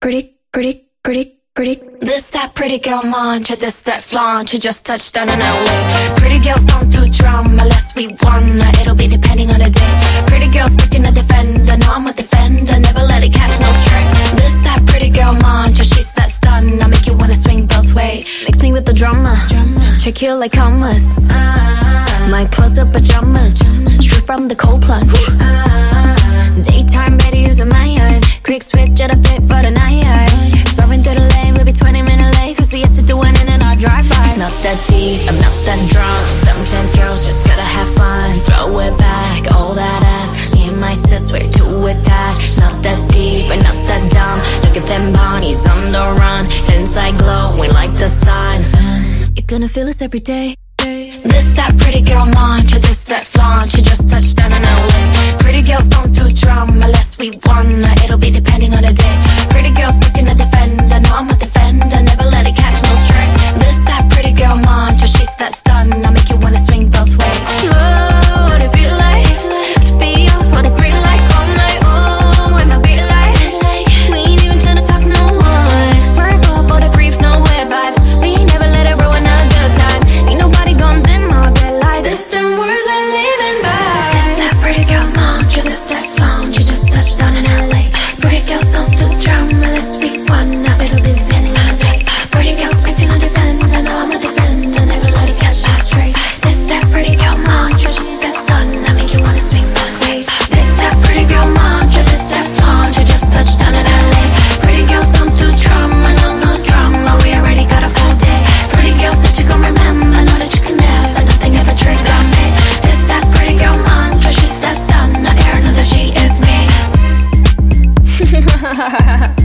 pretty, pretty, pretty, pretty. This that pretty girl mantra, this that flaunt. She just touched down in LA. Pretty girls don't do drama unless we wanna. It'll be depending on the day. Pretty girls picking a defender. No, I'm a defender. Never let it catch no stray. This that pretty girl mantra, she's that stun. I make you wanna swing both ways. Mix me with the drama. drama. Check you like commas. My clothes are pajamas. Straight from the cold plunge. Ah. Daytime better using my iron. Quick switch at a fit for the night. That deep, I'm not that drunk. Sometimes girls just gotta have fun. Throw it back, all that ass. Me and my sis, we're too attached. Not that deep, and not that dumb. Look at them bodies on the run. Inside glowing like the sun. You're gonna feel this every day. This that pretty girl mantra, this that flaunt. She just touched down in LA. Pretty girls don't do drama unless we wanna. It'll be depending on the day. Pretty Ha ha ha.